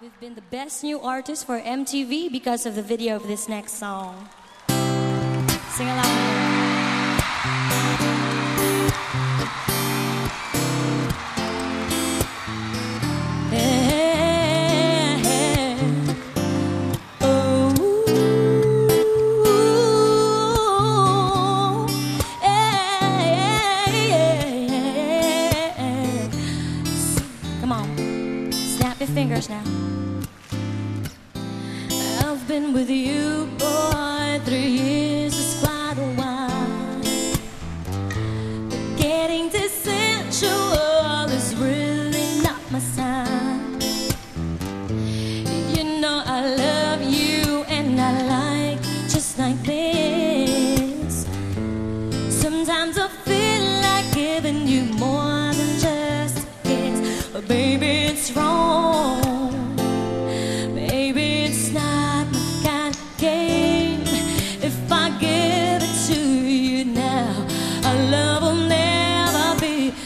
We've been the best new artist for MTV because of the video of this next song. Sing along. with you.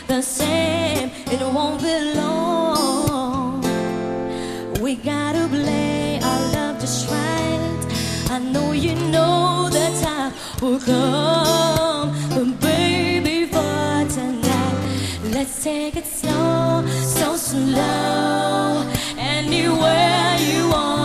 the same. It won't be long. We gotta play our love just right. I know you know the time will come, but baby, for tonight, let's take it slow, so slow. Anywhere you want.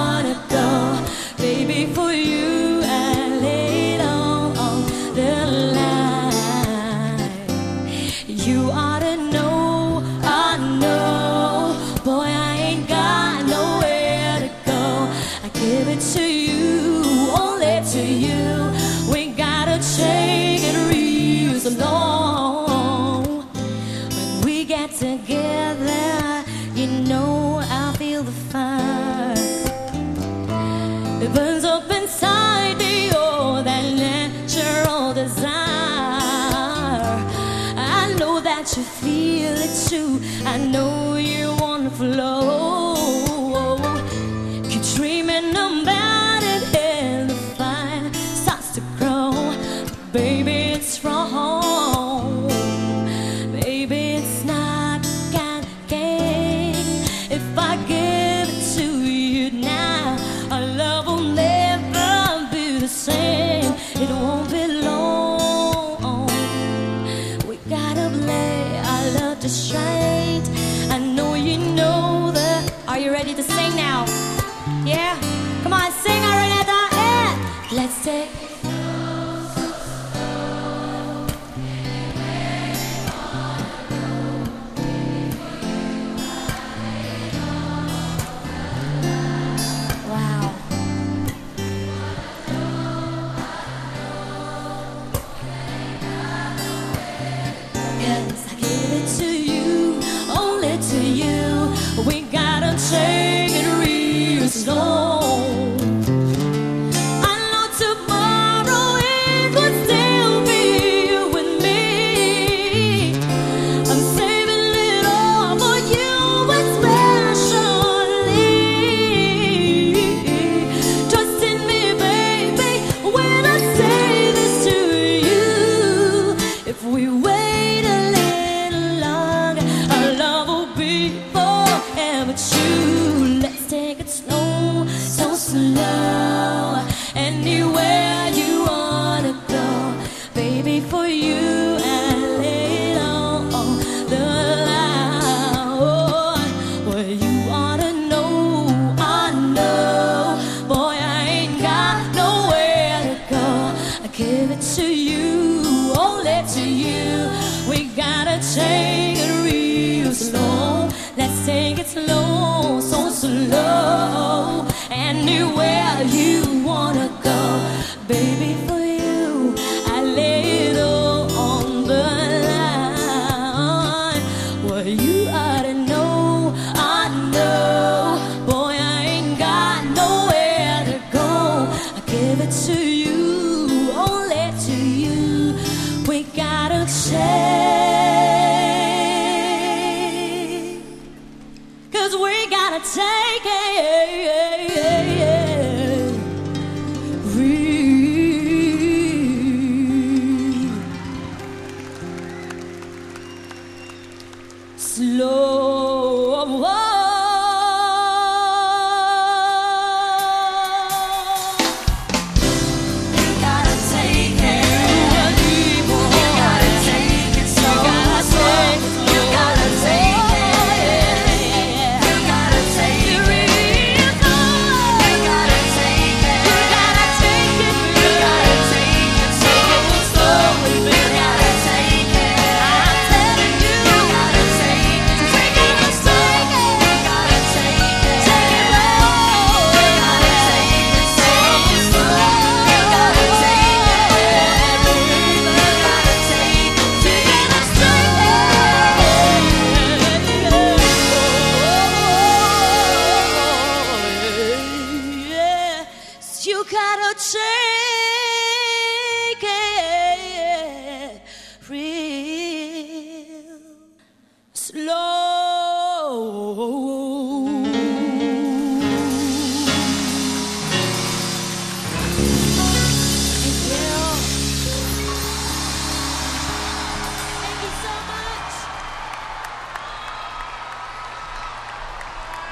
you know I feel the fire. It burns up inside me, oh, that natural desire. I know that you feel it too. I know you wanna flow. Keep dreaming about it, and the fire starts to grow, baby. Are you ready to sing now? Yeah? give it to you, only to you. We gotta take it real slow. Let's take it slow, so slow. Anyway. take it. Free. Slow.